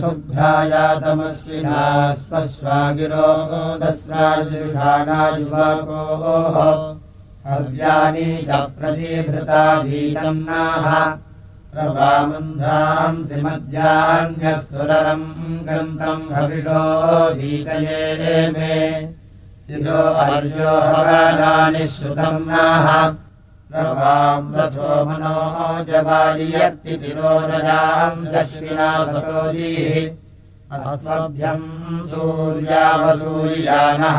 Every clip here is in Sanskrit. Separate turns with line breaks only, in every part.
शुभ्रायातमस्विना स्वस्वागिरो दस्राजुषाणायुवाकोः हव्यानि च प्रतिभृता भीतम्नाः प्रभामन्धाम् त्रिमद्यान्यस्वरम् गन्तम् हविषो भीतये मे। शिरो अर्यो हवानानि श्रुतम् नाः प्रभाम् रथो मनो जवायर्ति तिरोरजाम् दश्विना सरोजीः अस्मभ्यम् सूर्यावसूर्यानः।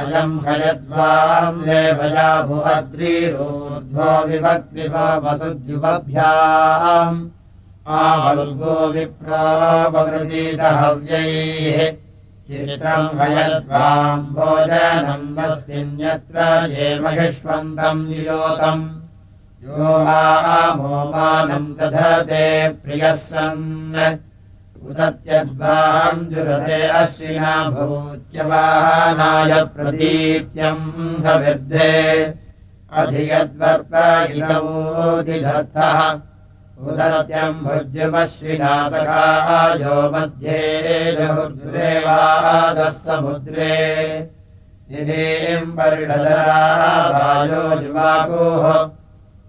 अयम् हयद्वाम् देवया भुवद्रीरोध्वो विभक्ति सोमसुद्युपभ्याम् आवल्गो विप्रावृतीतहव्यैः हयद्वाम् भोजनम् वस्तिन्यत्र ये महिष्वन्तम् नियोतम् यो मोमानम् दधते प्रियः सन्। उदत्यद्वाञ्जुरते अश्विना भूत्यवानाय प्रतीत्यम् हविर्धे अधियद्वर्पयितवोदिधत्तः सखायो मध्ये जहुर्देवादः समुद्रे दिनेम् परिणदरावायो जुवाकोः।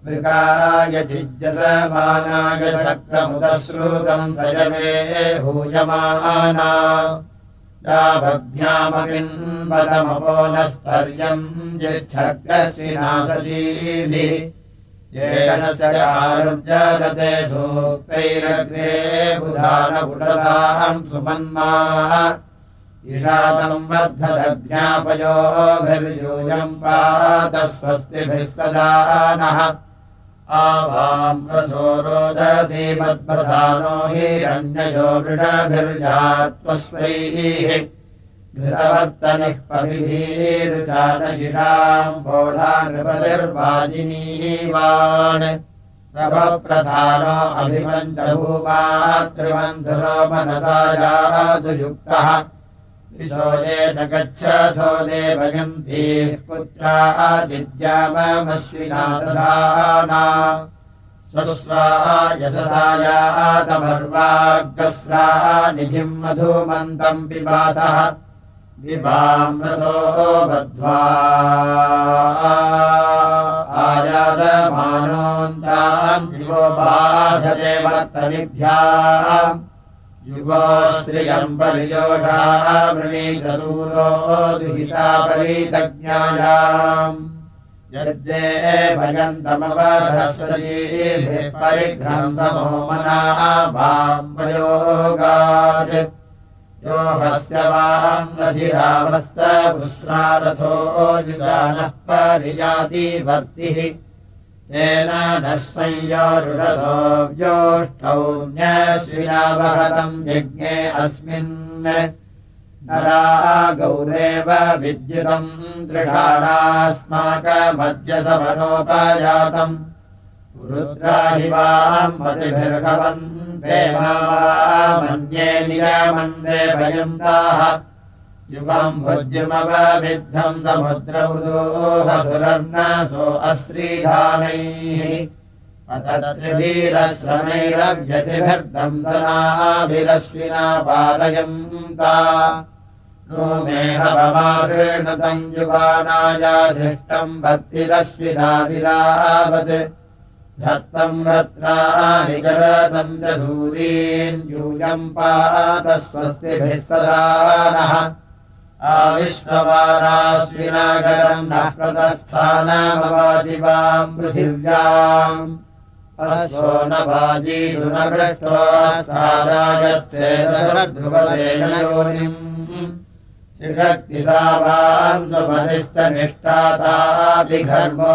मृगाय चिज्जसमानाय शक्तमुदश्रुतम् सजमे हूयमाना यावद्भ्यामपिन्वदमपो न स्तर्यम् जिच्छग्रश्विनासजीभिः येन सरुजरते सूक्तैरग्रे बुधानपुटसाम् सुमन्मा। इषातम् वर्धदज्ञापयोभिर्यूयम् पात स्वस्तिभिः सदा नः। आवाम् रसो रोदसीमद्प्रधानो हिरण्ययो वृषभिर्जात्वस्वैः घृतवर्तनिः पविभिरुचानयिषाम् बोढानृपतिर्वाजिनीवान् सवप्रधानो अभिमञ्चभूमातृमन्धुरो मनसा यादुयुक्तः विशोदे न गच्छथो देवयन्तीः पुत्राचिद्याममश्विना दधाना स्वस्वा यशसायातमर्वाग्रस्रा निधिम् मधुमन्तम् पिबातः विभामृतो बद्ध्वा। आयातमानोन्ताम् दिवो बाधते वर्तनिभ्याम् युवो श्रियम् परिजोषा वृणीतसूरो दुहिता परितज्ञायाम् यद्ये भयन्तमवधस्वजीभिः परिघ्रन्तमो मना वाम्बयोगात् यो हस्य वाम् नधिरामस्तपुस्रारथो युगानः परिजातिवर्तिः। तेन न संयोरुषसो व्योष्टौ न्यश्विनावहतम् यज्ञे अस्मिन्। नरा गौरेव विद्युतम् दृढाणास्माकमद्यसमनोपजातम् रुद्राहिवाम् मतिभिर्हवन् देवामन्ये नियमन्दे भयन्ताः। युवम् भुज्यमवविद्धम् समुद्रबुदोहधुरर्णसो अश्रीधानैः अतद्रिभिरश्रमैरव्यतिभिर्दंसनाभिरश्विना पालयन्ता। नो मेहवमाकृणतम् युवानायाधिष्टम् भक्तिरश्विनाभिरावत् धत्तम् रत्नानि करतम् च सूरीन् यूयम् पात स्वस्तिभिः सदा नः। आविश्ववाराश्विनागरम् नः प्रतस्थानमवाजिवाम् पृथिव्याम्। अश्वो न वाजीषु न पृष्ठोऽस्थादायत्सेदध्रुवसेन योनिम् शिशक्तिसावाम् सुमनिश्च निष्ठाताभिघर्मो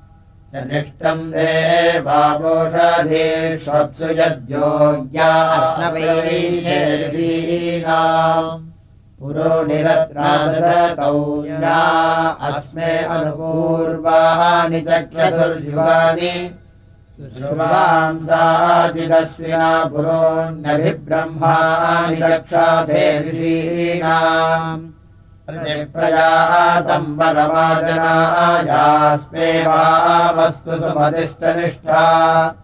निष्टम् देवावोषधीष्वप्सु यद्योग्यास्नवैरीणाम् पुरो निरत्रादकौल्या अस्मे अनुपूर्वाणि चक्षुर्युगानि। शुभांसादिदस्विना पुरोऽन्यभिब्रह्माणि चक्षाधे ऋषीणाम् प्रतिप्रजातम् परमाजनायास्मे वा वस्तु सुमतिश्च निष्ठा।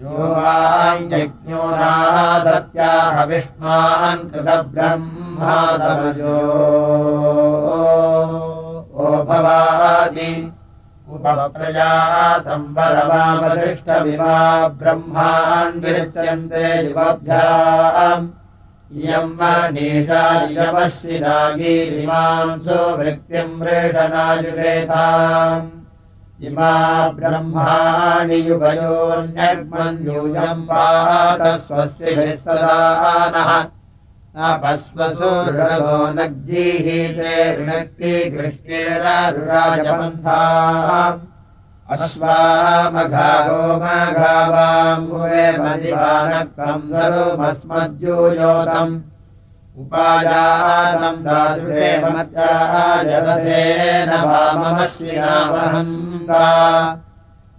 यो वाञ्जज्ञो नादत्याह विष्मान् कृतब्रह्मादमजो। भवादि उपप्रजातम् परमावशिष्टमिमा ब्रह्माण्डिर्च्यन्ते युवभ्याम् इयम् मनीषा इयमश्विनागीरिमाम् सुवृत्तिम् रेषणायुषेताम् इमा ब्रह्माणि युगयोन्यग्मन्यूयम् पातस्वस्तिभिः सदा नः अपस्वसो ऋणो नग्जीहीते ऋणक्ति कृष्णेररुराजपन्था अश्वामघा गोमघावाङ्गुरे मदिवानक्तम् धरुमस्मद्यूयोतम् उपायानम् जलसेन वाममश्विनामहङ्गा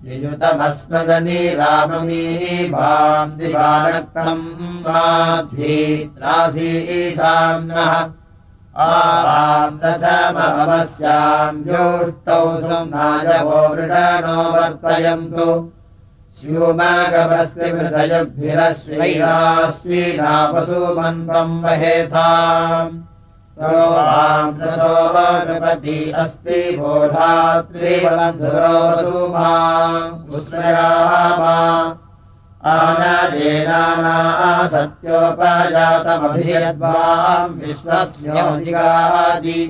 युयुतमस्मदनी राममी वाम् दिवानक्तम् माध्वीत्रासीसाम्नः दशमवस्याम् ज्योष्टौ नायवो वृषणो वर्तयन्तु स्यूमागमस्ति मृतयुग्भिरश्वैराश्वीनापशुमन्त्रम् वहेथाम् नृपति अस्ति बोधात्रीवधुरोऽसुमा आनजेनाना सत्योपजातमभियद्वाम् विश्वस्योदिगादि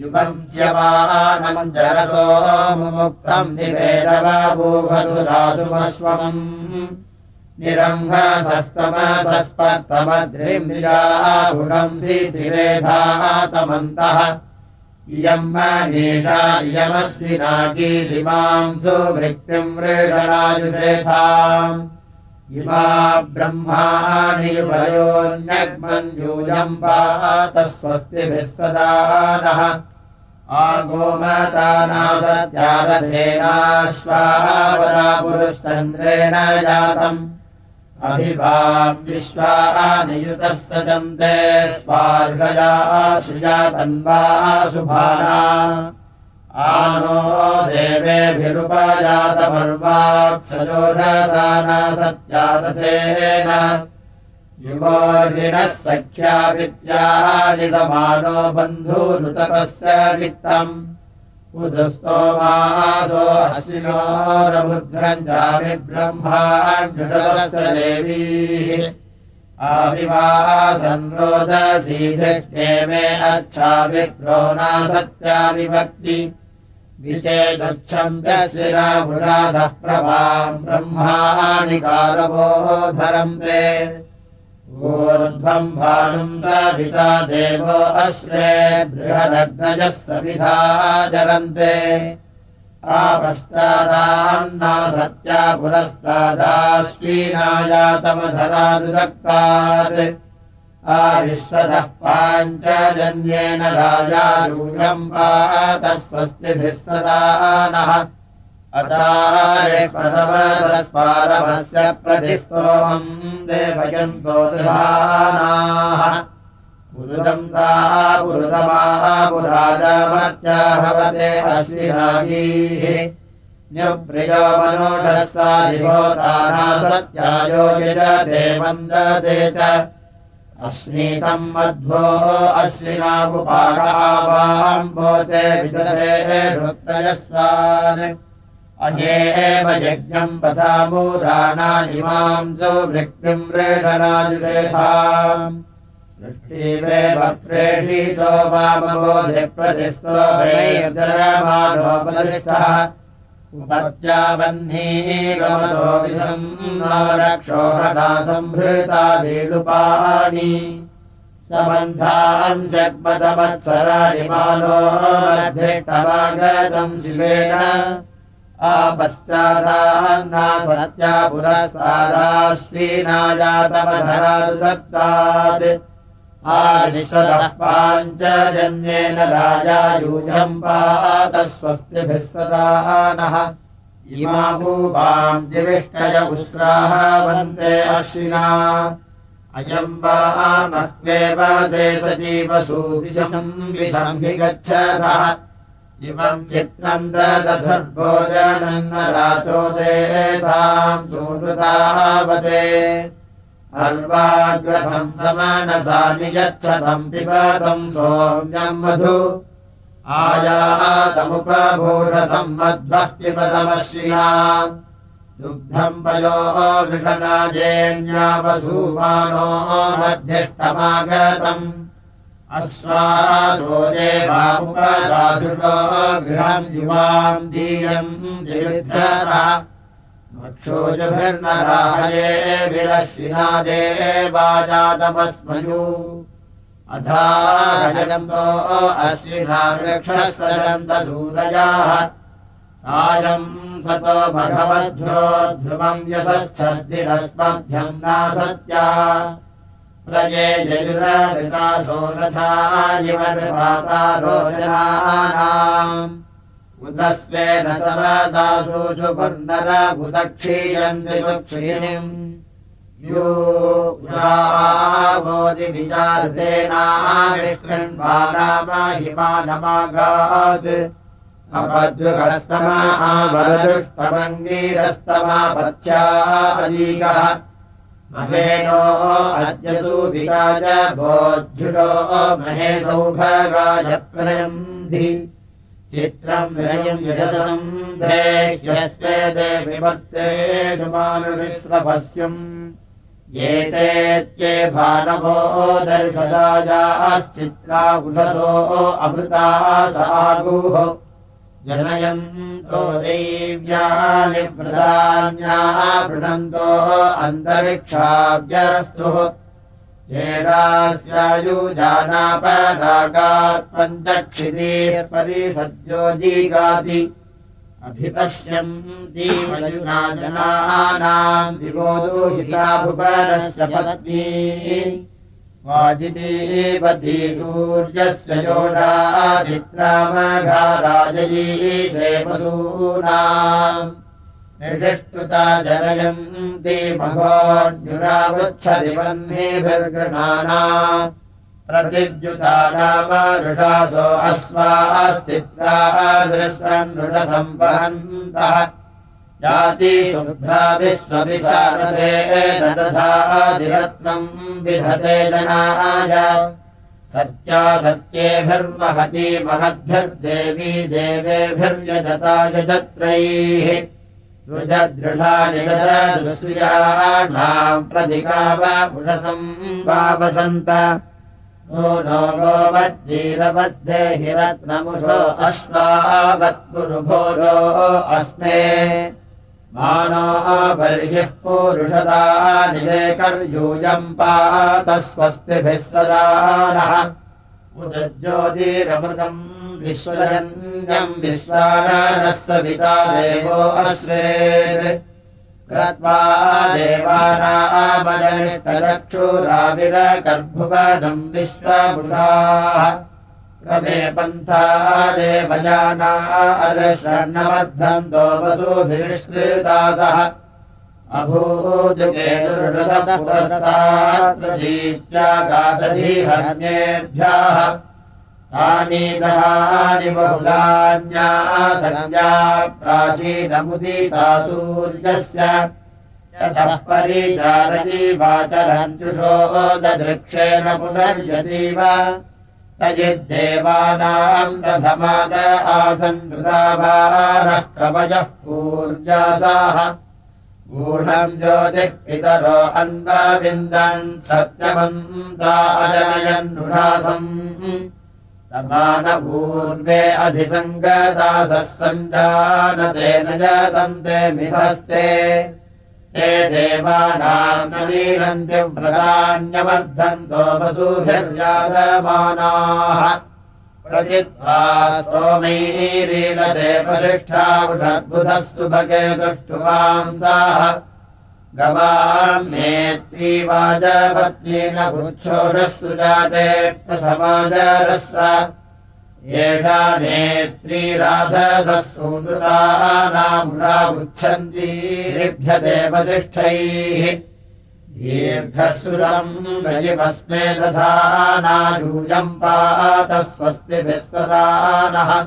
युपञ्च्यमानमञ्जरसो मुक्तम् निवेदवाभूभधुरासुमस्वम् निरङ्घसस्तमसस्पर्तमद्रिन्द्रियाहुणम् श्रीधिरेधातमन्तः इयम् मनीषा इयमस्विनाकीलिमाम् सुवृत्तिम् रेषणायुषेथाम् इमा ब्रह्माणि वयोन्यग्मञ्जूयम् पात स्वस्तिभिः सदा नः। आगोमतानासत्यारथेनाश्वावदा पुरुश्चन्द्रेण जातम्। अभिवाम् विश्वानियुतः सजन्ते स्वार्गया श्रिया तन्वा सुभाना आनो देवेभिरुपजातमर्वात्सजोषसा न युवोर्हिनः सख्यापित्यानि समानो वित्तम् उदस्तोमासो अश्विनोरमुद्रम् जामि ब्रह्माण्डस्य देवीः आविवासन्रोदसीधे मे अच्छाविप्रो न सत्याविभक्ति विचेदच्छन्द्यशिराभुराधः प्रभाम् ब्रह्माणि कारवो धरन्ते ऊर्ध्वम् भानुम् सविता देवो अश्रे बृहदग्नजः सविधा जरन्ते। आपश्चादान्ना सत्या पुरस्तादाश्वीनायातमधरादुदक्तात् आविश्वतः पाञ्चजन्येन दधानाः। पुरुदम् सा पुरुतमाः पुराजामर्त्या भवते अश्विनागीः। न्यप्रियो मनोषः सा दिवोताना सत्यायो यजते वन्दते च अस्मीतम् मध्वो अश्विनाकुपाकावाम् भोते विदधे ऋत्रयस्वान् अये एव यज्ञम् पथामूराणा इमाम् सुवृत्तिम् रेषणायुरेधाम् सृष्टिवेव प्रेषितो वामबोधिप्रतिस्तो वैर्जयमानोपदृष्टः नवरक्षोहणा सम्भृता वेणुपाणि सबन्धान् मध्येष्टमागतम् शिवेन। आपश्चादान्ना सत्या पुरस्तादाश्वीनाजातमधरादु दत्तात् आदिशतः पाञ्चजन्येन राजा यूयम् पातस्वस्तिभिस्तदा नः। इमा भूपाम् दिविष्टय उस्राः वन्ते अश्विना। अयम् वा मत्वेव से सजीवसूविषम् विषम् हि गच्छतः इमम् चित्रम् दधुर्भोजनम् न राचोदेताम् सुहृतावते मधु आयातमुपभूषतम् मध्वः पिबतमश्रिया। दुग्धम् पयो वृषणाजेन्यावसूमानो मध्यष्टमागतम् अश्वासो गृहम् युवाम् दीयम् देवाजातमस्मयु अधारयन्तो अश्विना वृक्षस्तरन्तसूरयाः कायम् सतो भगवद्भ्यो ध्रुवम् यसच्छर्दिरस्मभ्यम् नासत्या। यजुरविकासो रथा इव रोजनानाम् उदस्वेन समदासूषु पुनरबुदक्षीयन्ति सुक्षीणिम्। योषावोदिविचार्तेनाविष्कृण्वानामहिमानमागात् अपद्रुकस्तमावरदुष्टमङ्गीरस्तमापथ्याजीगः महेनो अद्यसु विराज भोज्झुषो महे सौभगाय प्रयन्धि चित्रम् विनयम् यशसम्। देह्यस्वे देविभक्तेषु मानुविश्रभस्यम् एतेत्ये भानवो दर्शदायाश्चित्रा उषसो अमृता सागुः जनयम् तो दैव्यानि प्रदान्याः पृणन्तो अन्तरिक्षाव्यरस्तुः येनास्यायुजानापरागात् पञ्चक्षितीर्परिसद्यो जीगाति अभिपश्यम् दीमयुना जनानाम् दिवोदूहिता भुवनस्य पत्नी। वाजिदीपती सूर्यस्य योडा चित्रामघाराजयी निषिष्टुता जनयन्ति मघोन्युरावच्छदिवह्निभिर्गृणाना प्रतिद्युता नृषसम्पहन्तः जाति शुभ्रा विश्वविशारथे दधादिरत्नम् विधते जनाय। सत्या सत्येभिर्महती महद्भिर्देवी देवेभिर्यजता यजत्रैः हिरत्नमुषो अश्वावत्पुरुभोरो अस्मे। मानो बर्हिः पूरुषदा निलेकर्यूयम् पातस्वस्तिभिः सदा नः। उदज्योतिरमृतम् देवो अश्रेत् क्रत्वा देवानामजनिष्टचक्षुराविरगर्भुवनम् विश्वमुषाः। क्रमे पन्था देवयाना अदृशर्णमद्धम् दोपसुभिष्कृतासः अभूजुगे दुर्लभपुरस्तात्प्रतीत्या गादधिहन्येभ्यः तानि बहुलान्या संज्ञा प्राचीनमुदिता सूर्यस्य यतः परिचारजीवाचरञ्जुषो ददृक्षेण पुनर्यतीव तजिद्देवानाम् दधमाद आसन् मृदावानः कवयः पूर्जासाः गूढम् ज्योतिः अन्वविन्दन् सत्यमन्ता समानपूर्वे अधिसङ्गदासः सञ्जानतेन जातन्ते मिथस्ते। ते देवानाम् नवीनन्त्यव्रतान्यवर्धन्तो वसुभिर्यागमानाः प्रचित्वा सोमैरीलते प्रतिष्ठा वृषद्बुधः सुभगे दुष्टुवांसाः गवान्नेत्री वाजपत्नीन भूच्छोषस्तु जाते प्रथमाजरस्व। एषा नेत्री राधससूनृतानामुरा उच्छन्तीभ्यते वसिष्ठैः दीर्घसुरम् रजिमस्मे तथा नायूयम् पातस्वस्ति विश्वदानः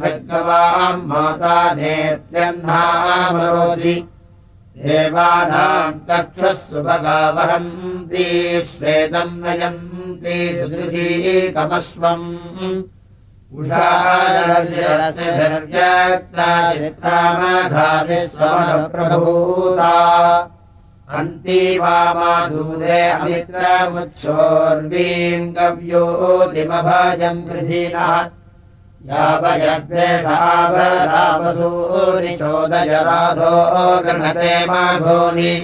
भगवाम् माता नेत्यह्नामरोसि देवानाम् चक्षुः भगावहन्ति श्वेतम् नयन्ति सुधृतीकमस्वम् उषादर्यक्तामघाविश्वप्रभूता अन्ती वामाधूरे अमित्रमुच्छोर्वीम् गव्योतिमभजम् गृहीणः यावयद्वेषावरापसूरिचोदय राधो गृणते माघोनि।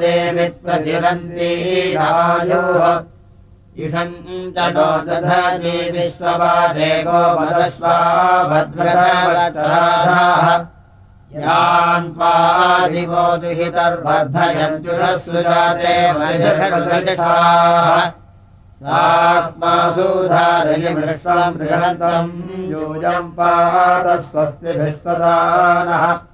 देवि प्रतिरन्ती रायोः इषम् च नो दधति विश्ववादेवो मदस्वा भद्रवतराधाः यान्त्वादिवो दुहितर्वर्धयन्त्युषस्सु जाते मधिषाः स्मासूधारयिमृष्टम् बृहन्तम् यूयम् पादस्वस्तिभिस्तदानः प्रतीकेतवः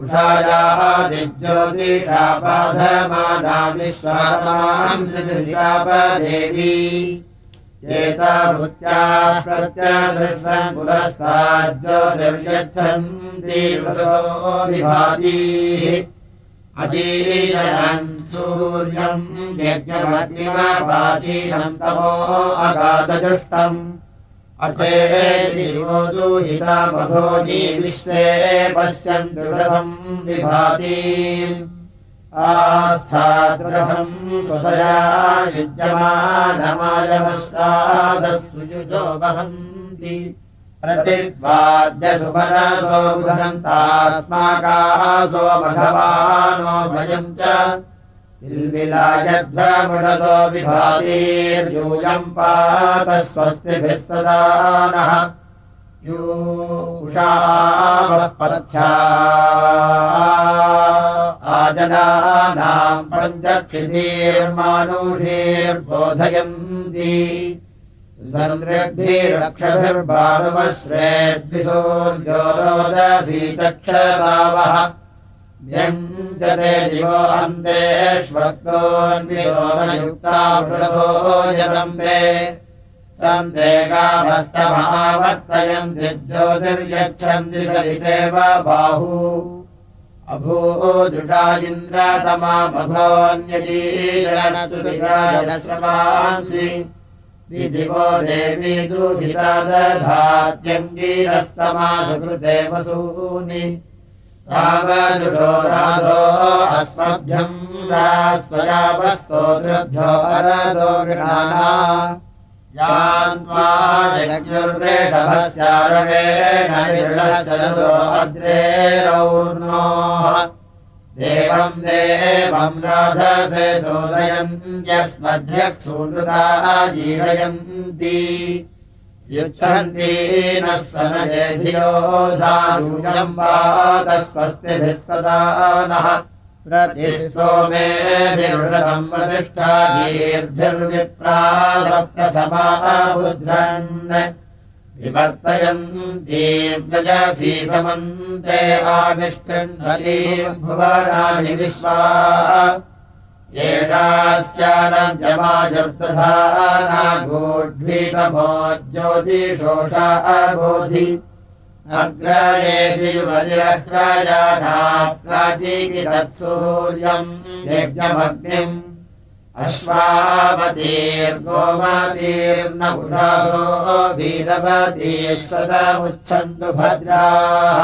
उषायाः दिज्योतिषापाधमाना विश्वानाम् श्रीपदेवी एता भूत्याः विभातीः। अजीयन् सूर्यम् यज्ञमग्निमपाचीनम् तमो अगाधजुष्टम् दूहितामघोजी विश्वे पश्यन्तु रथम् विभाती। आस्थादृथम् स्वसया युज्यमानमायमस्तादस्तु युजो वहन्ति। प्रतिद्वाद्यसुमनसो बुधन्तास्माकासो मघवानो भयम् च इल्विलायध्वमुषसो विभातीर्यूयम् पात स्वस्तिभिः सदा नः यूषावः आजनानाम् पञ्चक्षितीर्मानुषीर्बोधयन्ति सन्द्रग्भिरक्षभिर्भानुमश्रेद्विसूर्योरोदसी चक्षसावः दिवो सन्ते कामस्तमहावर्तयन्ति ज्योतिर्यच्छन्ति सविदेव बाहू। अभूजुषा इन्द्रतमा भगोऽन्यजीरनसुविराजस्रमांसि विदिवो देवी दुहिता दधात्यङ्गीरस्तमा सुकृते वसूनि रास्वयावस्तोतृभ्यो अरदो गृहाणा। यान्त्वा जग्युर्वेषभस्यारवेण निर्णशरसो अद्रेरौर्णोः। देवम् देवम् राधसे चोदयम् यस्मध्यक्सूनृता जीवयन्ति युच्छन्ती नः धायूयम् पादस्वस्तिभिः सदा नः प्रतिस्तोमेभिर्वृतम् वसिष्ठादीर्भिर्विप्रासप्रथमाः बुध्रन् विवर्तयन्ती समन्ते आविष्कृण्वतीम् भुवनानि विश्वा येषास्यानव्यमाजर्दधानागोढ्वीतमो ज्योतिषोषा अबोधि अग्रयेति युवतिरग्रयाणा प्राचीनि तत्सूर्यम् यज्ञमग्निम् अश्वावतीर्गोमतीर्नपुषासो वीरवतीः सदमुच्छन्तु भद्राः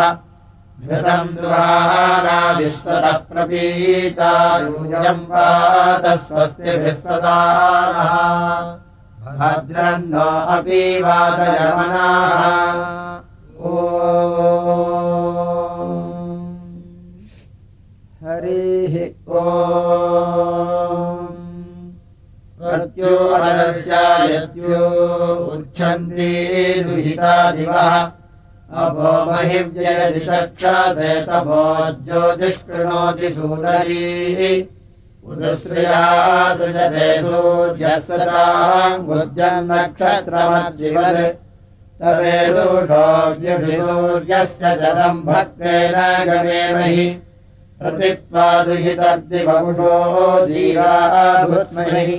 घृतम् दुराना विस्ततः प्रपीतायूयम् वात स्वस्तिभिस्तदानः भद्रन्नो अपि वादयमनाः। ओ। हरिः ओ उच्छन्ति दुहिता दिवः अभो ज्योतिष्कृणोति सूदरीः उदश्रिया सृजते सूर्यस्ताम् बुद्ध्यम् नक्षत्रमज्जिवत् तवेदुषोऽव्युषूर्यस्य च सम्भक्तेन गमेमहि प्रतित्वा दुहितर्दिवपुषो जीवाभुस्महि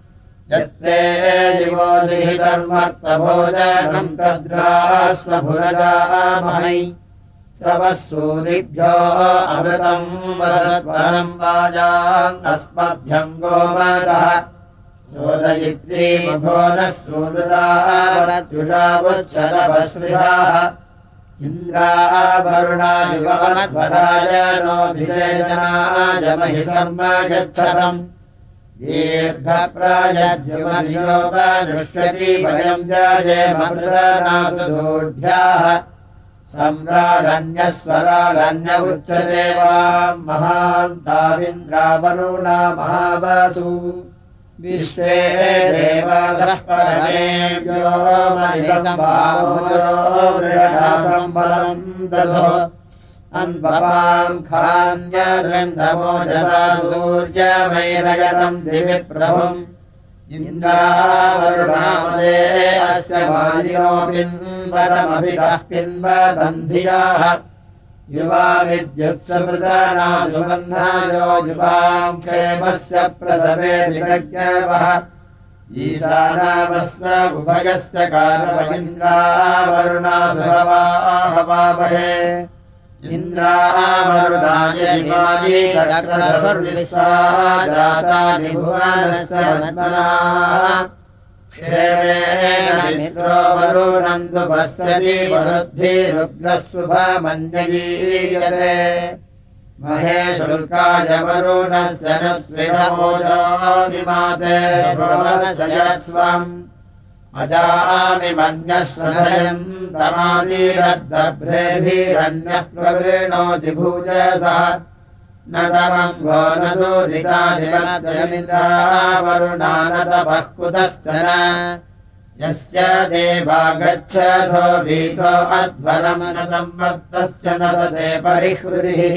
यत्ते दिवो दिहितर्मर्तभोजनम् तद्रास्वभुरजामहै। श्रवः सूरिभ्यो अमृतम् वदत्वरम् वाजाम् अस्मभ्यम् गोमरः सोदयित्री मभो नः सूदुरावत्युषावुच्छरवश्रियाः इन्द्रावरुणायुवमध्वराय नो विसेचनाय महि शर्म गच्छतम् दीर्घप्रायद्युमनियोपनुष्यति वयम् जाजेमृतनासुदूढ्याः सम्राडन्यस्वराडन्य उच्यते वा महान्ताविन्द्रावरुणा महावसु। विश्वे देवादः दधो अन्वपाम् खान्यदृन्दमोजसा सूर्यमैरगतम् दिवि प्रभुम् इन्द्रावरुणामदे अस्य बालिनो पिन्वदमभितः पिन्वदन्धियाः युवा विद्युत्समृताना सुबन्धायो युवाम् क्षेमस्य प्रसवे विगज्ञवः ईशानामस्म उभयस्य कारवलिन्द्रावरुणा मन्मना क्षेमेण मित्रो वरुणन्तु पश्यति वरुद्भिरुग्रस्वमन्यजीयते महेशुल्काय वरुणस्य न त्विषमोजो विमाते भवनशयस्वम् अजामि मन्यस्वधयन्तमादीरद्दभ्रेभिरन्यः प्रवृणोति भूजसः न तमम् भो न दूरितानिमद्रमिन्द्रावरुणा न तपः कुतश्च न। यस्य देवा गच्छथो भीतो वर्तश्च न सते परिहृदिः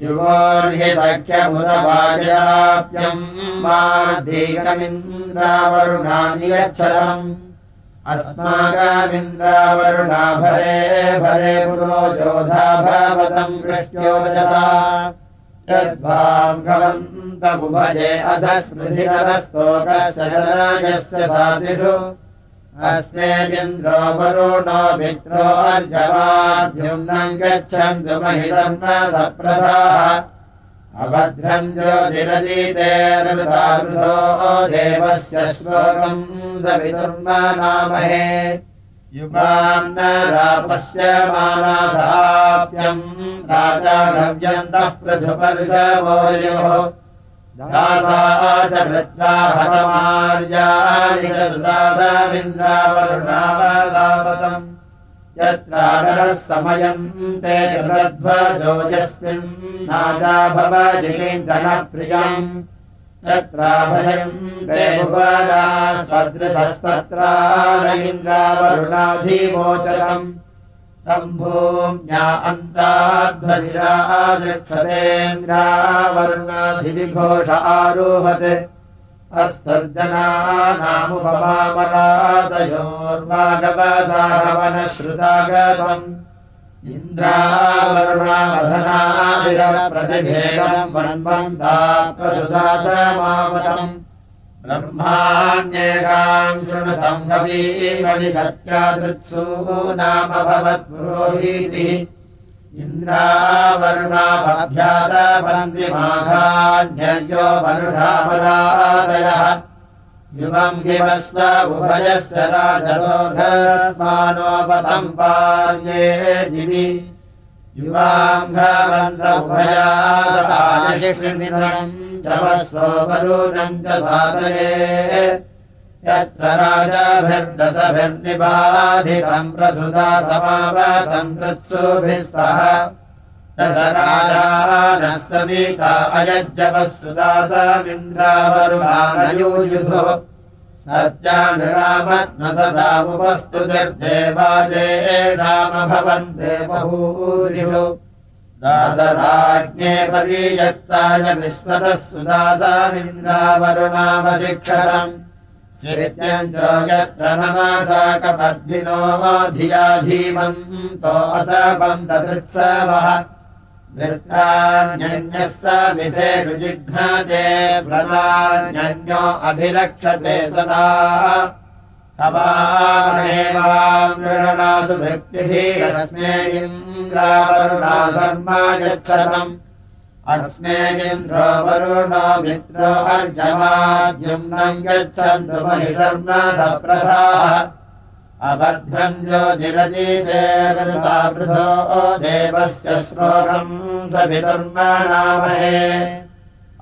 युवोर्हि सख्यमुदवाजाप्यम् माधीकमिन्द्रावरुणानि यच्छलम् अस्माकमिन्द्रावरुणा भरे भरे पुरो योधा भवतम् कृष्ट्योजसा यद्भाङ्गवन्तमुभजे अध स्मृतिरस्तोकशरयस्य साधिषु अस्मेदिन्द्रो वरुणो मित्रो अर्जवाद्युम्नम् गच्छन्तु महिधर्म सप्रसाः अभद्रम् ज्योतिरदीतेरृतारुधो देवस्य श्लोकम् सवितुर्मनामहे। युगान्नरापस्य मानाधाप्यम् राजानव्यन्तः पृथुपरिशवोयोः दासा च वृत्रा च सुदासमिन्द्रावरुणावदापतम् यत्रानरः समयम् ते कृतध्वजोजस्मिन् नाजा भवजिलिञ्जनप्रियम् यत्राभयम् ते भुवना स्वदृशस्तत्रारयिन्द्रावरुणाधिमोचनम् सम्भूम्या अन्ताध्वजिरादृक्षतेन्द्रावरुणाधिविघोष आरोहते। अस्तर्जनानामुपमामरादयोर्वागवसाहवनश्रुतागतम् इन्द्रावरुणावधनादिरप्रतिभेदम् वन्वन्ता प्रसुदासमावतम् ब्रह्माण्येकाम् शृणुतम् कवीमणि सत्यादृत्सु नाम भवत्पुरोहीतिः इन्द्रावरुणाभ्यातपन्तिमाघान्यो मनुषामरादयः युवम् गिवस्व उभयस्य राजरोधस्मानोपतम् पार्ये दिवि। उभयाशिमित्रम् चवस्वरूणम् च साधये। यत्र राजाभिर्दशभिर्निबाधितम् प्रसुता समावतम् सह। दशराजानः समीता अयज्जवस्तुदा समिन्द्रावरुणानयूयुधो सत्यानृणामत्मसदामुपस्तुतिर्देवाजे राम भवन्ते बहूरिषु दासराज्ञे परीयक्ताय विश्वतः सुदासामिन्द्रावरुणामशिक्षरम् श्रित्यम् च यत्र नमसाकपर्धिनो धिया धीमन्तो असपन्तदृत्सवः वृत्तान्यन्यः स विधेषु जिघ्नते व्रतान्यन्यो अभिरक्षते सदा कवामेवामृणासु भक्तिः रस्मे इन्द्रावरुणा शर्मा यच्छतम् अस्मे इन्द्रो वरुणो मित्रो अर्जमाद्युम्नम् गच्छन्तु महि धर्म सप्रथाः अभद्रम् ज्योतिरतीतेर्वृथो देवस्य श्लोकम् सवितुर्मणामहे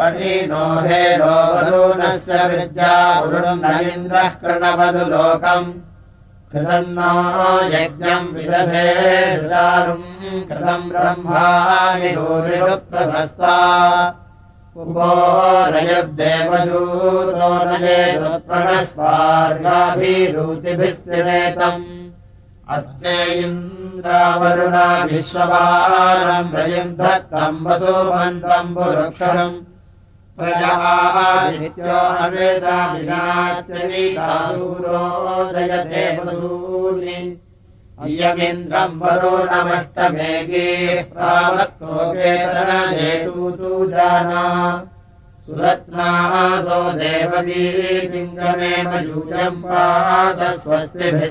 परिणो हेडो वरुणस्य विद्या वरुणम् न इन्द्रः कृणवधु लोकम्। कृतन्नो यज्ञम् विदधे कृतम् ब्रह्माणि सूर्यषु प्रशस्ता। उपो रयद्देवजूतो नयेत्प्रणस्वार्गाभिरूतिभिस्तिरेतम् अस्मे इन्द्रावरुणा विश्ववानम् रयम् धत्तम् वसुमन्त्रम् पुरुक्षणम् वसूनि। इयमिन्द्रम् वरो नमष्टमेघे प्रावत्तोकेतनजेतु जाना। सुरत्नासो देववी लिङ्गमे मयूजम् पादस्वस्तिभिः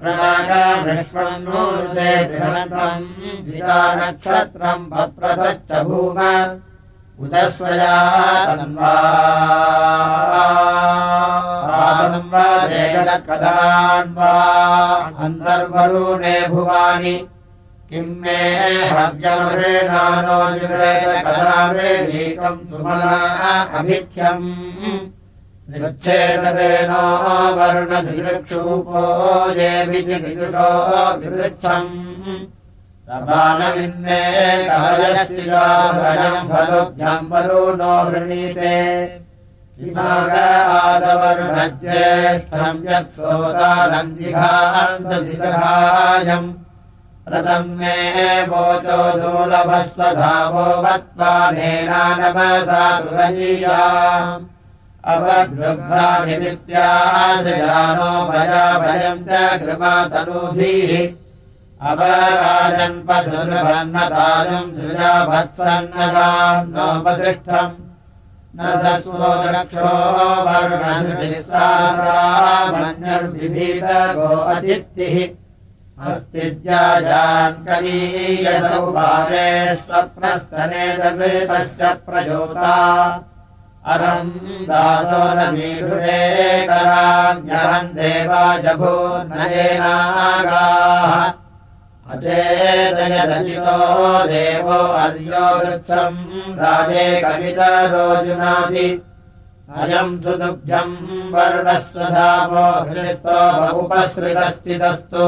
प्रणागामृष्वम् नूते बृहन्तम् धिया नक्षत्रम् भप्रथच्च भूम उदस्वया कदान्वा अन्तर्वरुणे भुवानि। किम् मे हव्यमृणानो युवेदकदामृणीकम् सुमना अभिख्यम् निरुच्छेदवेनो वर्णधिरुक्षूपो ये विजिविदुषो विवृच्छम्। समानविन्मे कायस्तिगाभयम् फलुभ्यम् वरुणो वृणीते आदवर्णज्येष्ठम् यत्सोदानन्दिघान्तधिसहायम् रतम् मे वोचो दूलभस्वधावो वत्त्वा नेनानमसा तुरयीया अवदृग्भानिमित्याशयानो भया भयम् च कृपातनूभिः। अवराजन्पसुर्भन्नतायम् सृजा भत्सन्नदाम् नोपसिष्ठम्। न दस्वो रक्षो वर्णनिर्भिभीतगो अचित्तिः। अस्ति ज्याजान्करीयसौ बाले स्वप्नस्तनेतस्य प्रयोता अरम् दासो न मीरुहे करान्यहम् देवाजभूर्नयेनागाः अचेतयदचितो देवो अर्योगत्सम् राजे कवितरोजुनाति। अयम् सुदुभ्यम् वर्णस्वधावो हृस्तो बहुपसृतस्थितस्तु।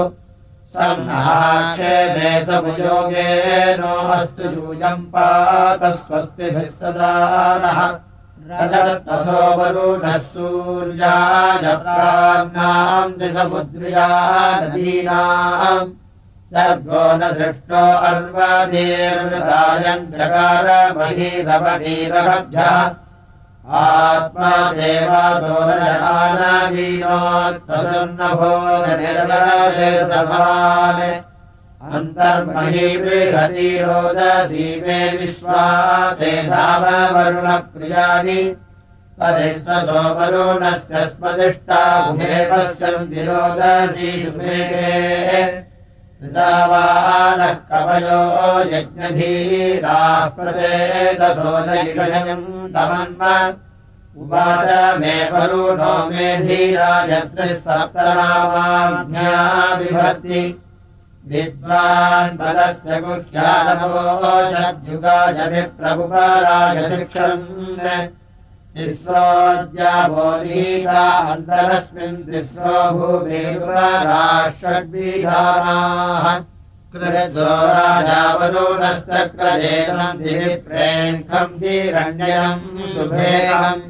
सन्नाक्षेमे समुयोगेनो अस्तु यूयम् पातस्वस्तिभिः सदा नः रदर्थो वरुणः सूर्याय दिशमुद्र्या नदीनाम् सर्गो न सृष्टो महीरवणीरभ्यः आत्मा देवादोरजनावीनोत्तसुन्नभो निर्वाशेतभान् अन्तर्मही बृहतीरोदसी विश्वा ते धामवरुणप्रियाणि पदिष्टसो वरुणस्य स्मदिष्टा उभे पश्यन्ति कवयो यज्ञधीराः प्रचेतसो नैषयम् तमन्म मे वरुणो मे धीरा यत्रिसप्तनामाज्ञा बिभर्ति विद्वान् पदस्य गुह्यानवोचद्युगायभिप्रभुपराय शिक्षम् तिस्रोऽद्यावोलीका अन्तरस्मिन् तिस्रो भूमिषड्विधानाः कृतो राजावरुणश्चक्रजेन दिविप्रेङ्खम् हिरण्यम् सुभेयम्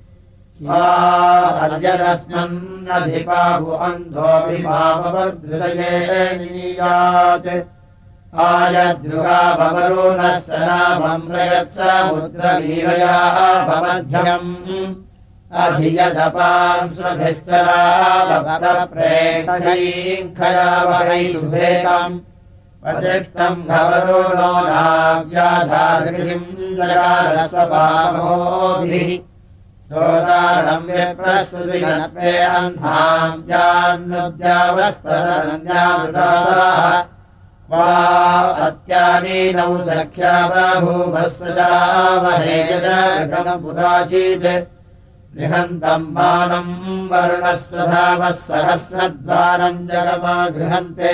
स्वार्यदस्मन्नधिपाहु अन्धोऽभिभाववदृशये नीयात् आयद्रुगाभवरुणश्च नामम् रयत्समुद्रवीरयाः भवध्यम्। अधियदपांश्वभिश्चराप्रेखयीङ्खयावहै सुभेतम् वसिष्ठम् भवरुणो नाव्याधादृशिम् जगारस्वभावोभिः विप्रस्तुतिनत्वे अह्नाम् जान्नुद्यावस्तरन्यामृताः वा बभूवः सजामहे यदपुराचीत् गृहन्तम् बाणम् वरुणस्वधावः सहस्रद्वारम् जगमा गृहन्ते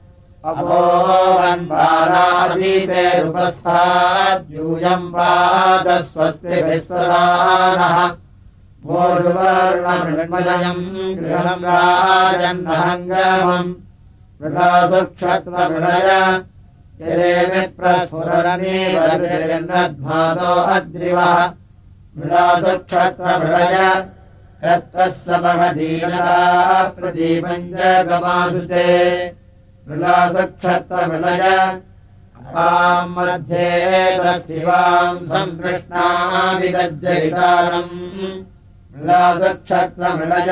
भोर्वर्णमृण्मलयम् गृहम् राजन्नहङ्गमम्। मृगासुक्षत्वमृणय प्रस्फुरनीवद्भातो अद्रिवः। मृगासुक्षत्रमृणय। तत्त्वः समहदीना प्रदीपम् च गमासु ते मृगासक्षत्रमृणय अपाम् मध्ये तस्तिवाम् सम्पृष्णाविदज्जरितारम् मृगासक्षत्रमृणय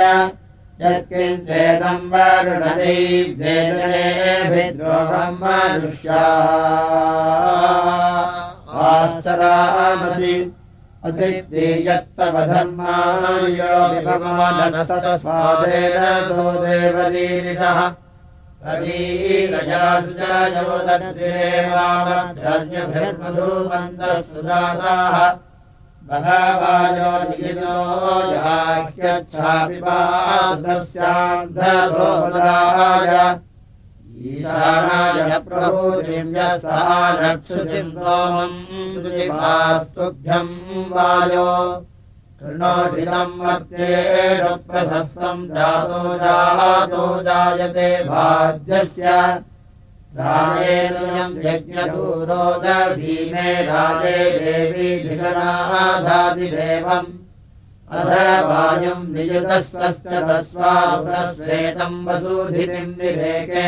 यत्किञ्चेदम् सो देवलीरिषः रवीरजासुजायोदन्तिरेवामध्यर्यभिर्मधूमन्तः सुदासाः याह्यच्छापिपादस्यान्धसोपदाय ईशानाय प्रभुरिम् यसा रक्षुचिम् सोमम् श्रुतिभास्तुभ्यम् वायो प्रशस्तम् जातो जातो जायते भाज्यस्य। राजेन यज्ञदूरोदधीमे राजे देवी धिषणाधादिदेवम् अध वायुम् नियुतस्वश्च तस्वाश्वेतम् वसूधितिम् निरेके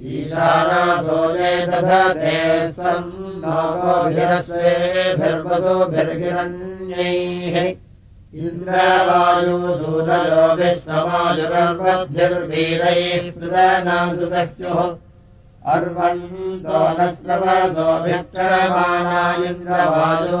ईशानासो ये दधते स्वम् नोभिरस्वेभिर्वसुभिर्हिरण्यैः इन्द्रवायुसूरयोभिस्तमायुरर्वद्भिर्वीरैः प्रदानासुदस्युः अर्वन्तो न स्रवसोऽभिक्षमाना इन्द्रवायो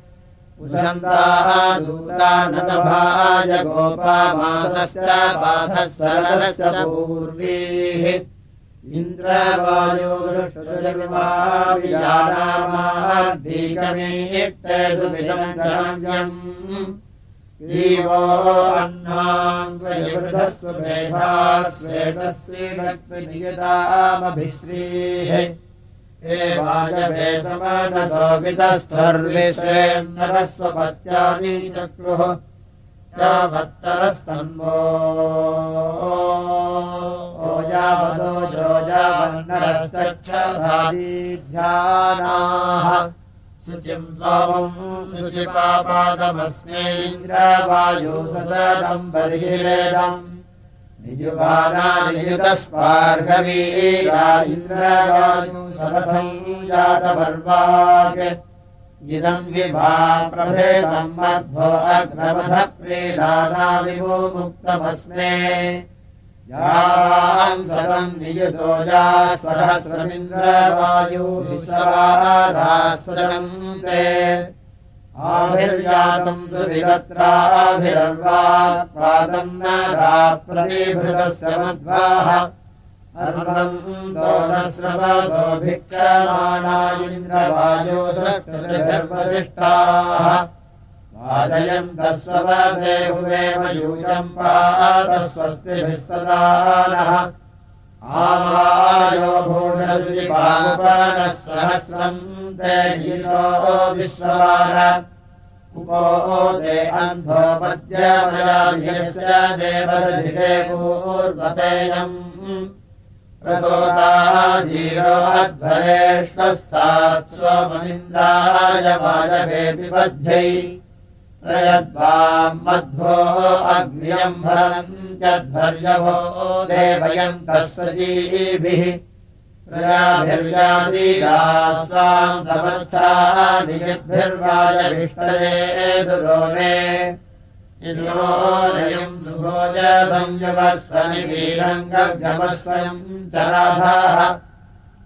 उशन्ताः दूतानतभाज गोपामासश्च पाथस्वरस्य पूर्वीः। इन्द्रवायोरुषुजर्वाविजानामार्धीकमीष्टे सुविदम् चरण्यम् जीवो अह्नाङ्गयवृधस्व मेधा हे वाजवेशमनसोऽपितस्वर्विश्वेन्नरस्वपत्यानि चक्रुः यावत्तरस्तन्वो। यावदो जोजावन्नरस्तक्षधादीध्यानाः शुचिम् सोमम् शुचिपापादमस्मै इन्द्रवायो सदम् बर्हिरेदम् निजुबाना निजुतस्पार्घवीरा इन्द्रवायु सरथम् जातपर्वाक् इदम् विभा प्रभेदम् मध्वो अग्रमथ प्रेदाना विभो मुक्तमस्मे याम् सदम् नियुतो या सहस्रमिन्द्रवायु विश्ववारास्वदम् ते पादम् न राप्रतिभृतस्य मध्वाः। अर्वन्तो भिक्षमाणा इन्द्रवायोषर्वसिष्ठाः वाजयन्तस्वसे हुवेम यूयम् पादस्वस्तिभिः सदा नः आवायो भूषुपानः सहस्रम् ते गीतो विश्ववार उपो ते अन्धोपद्यमयाभियस्य देवदधिके पूर्वपेयम् प्रसोताजीरोऽध्वरेष्वस्थात् स्वमनिन्द्राय वाजवेऽपि बध्यै प्रयद्वाम् मध्वो अग्र्यम्भरम् चध्वर्यवो देवयम् कस्वजीभिः प्रजाभिर्यासीदा स्वाम् समर्था निजिद्भिर्वाजभिष्टये दुरोमे इन्द्रोदयम् सुभोज संयुगस्वनिवीरङ्गव्यमस्वयम् चराधाः।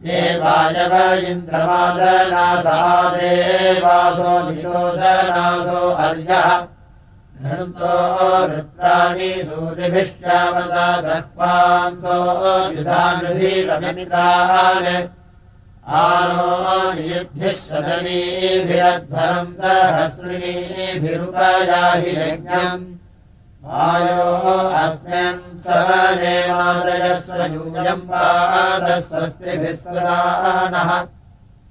ये वायव इन्द्रमादनासा देवासो निरोदनासो अर्यः वृत्राणि सूर्यभिश्चामदा सत्त्वांसो युधानृभिरमित्रान् आनो नियुद्भिः सदनीभिरध्वरम् सहस्रिणीभिरुपयाहि यज्ञम्। आयो अस्मिन् समनेमादयस्वयूयम् पादस्वस्तिभिः सदा नः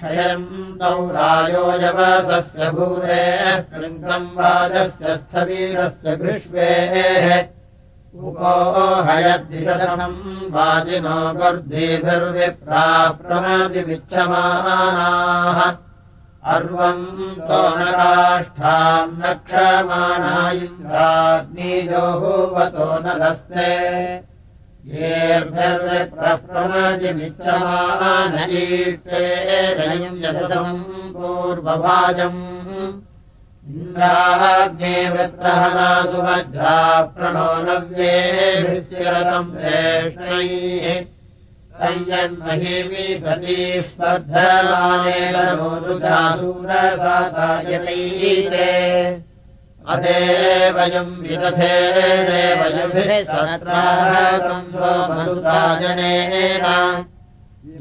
क्षयम् तौ रायो यवसस्य भूतेः कृन्तम् वाजस्य स्थवीरस्य घृष्वेः उपो हयद्विदशनम् वाजिनो गर्धीभिर्विप्राप्रमदिविच्छमानाः अर्वम् तो न काष्ठाम् न क्षमाणा इन्द्राग्निजोहुवतो न रस्ते यशसम् पूर्वभाजम्। इन्द्राग्ने वृत्रहणा सुभद्रा प्रणो नव्येभिश्चिरतम् देष्णैः। संयन्महीमि गती स्पर्धमानेन नोरुजासूरसातायतैते अदेवयम् विदधे देवयुभिः सत्राहतम् सोमसुताजनेन।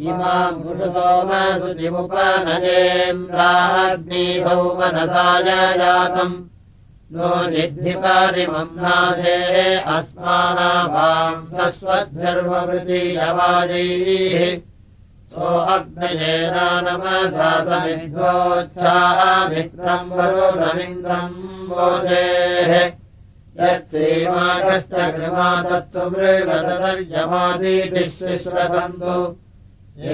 इमाम् गुरुसोमसुतिमुपनजेन्द्राग्नि सौमनसाय जातम् नो सिद्धिपारिमम् नाथे अस्मानाभाम् सस्वद्भिर्वृतीयवाजैः सो अग्नयेनानमसा समिद्धोच्छामित्रम् वरुणमिन्द्रम् बोधेः यत्सेवागश्च कृमा तत्सुमृगतदर्यमादीतिश्रिश्रसन्तु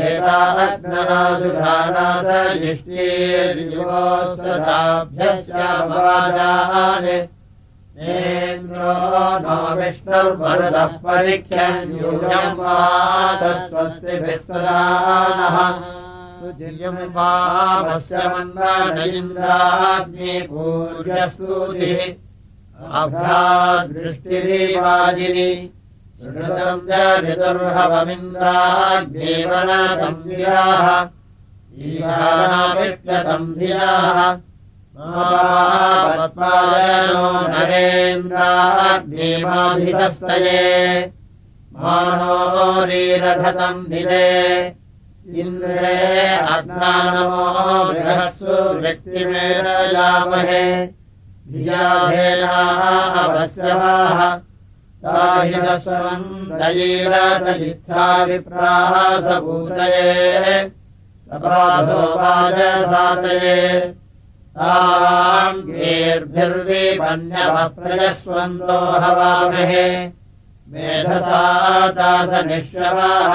एताग्नः सुधानासयिष्टिर्युवोऽस्ताभ्यस्यामवादान् नेन्द्रो नो विष्णुर्मरुदः परिख्यम् यूयम् वातस्वस्तिभिः सदा नः सुजियम् वामस्य मन्वन इन्द्राग्नि पूर्यस्तुतिः अभ्रादृष्टिरिवाजिनि सुहृतम् च ऋतुर्हवमिन्द्राग्नेवनतम् धियाः ईशानाविष्टतम् धियाः पत्पादनो नरेन्द्राग्निमाभिषस्तये मानो रीरथतम् निदे इन्द्रे अग्नानमो बृहत्सु व्यक्तिमेरयामहे धियाधेनावस्यवाः ताहिरस्वन्दयीरदयित्था विप्राः सभूतये ताम् गीर्भिर्विपन्यवप्रजस्वन्दो हवामहे। मेधसा दासनिष्यवाः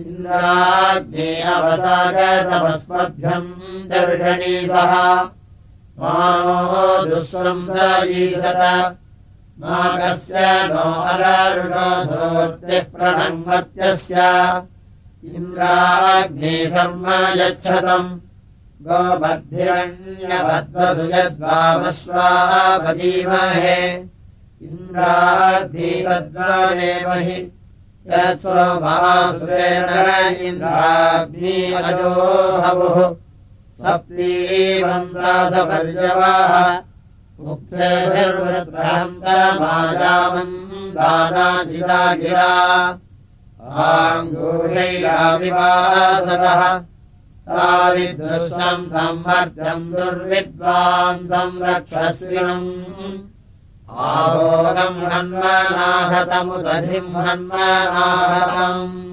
इन्द्राग्ने अवसागतमस्मभ्यम् दर्शनी सह। दुःस्वंसयीषत मा कस्य नो अरारुणोऽतिः प्रणङ्मत्यस्य इन्द्राग्ने शर्म यच्छतम् यत्स्वमासुरेण इन्द्राग्नी अजो हवुः सप्तीवन्दासपर्यवाः मुक्तेभिर्वृत्रहन्तमायामन् दानाचिता गिरा आङ्गूहैराविवासरः विद्वृष्णम् संवर्जम् दुर्विद्वान् संरक्षस्विनम्। ओगम् हन्मनाहतमुदधिम् हन्मालाहतम्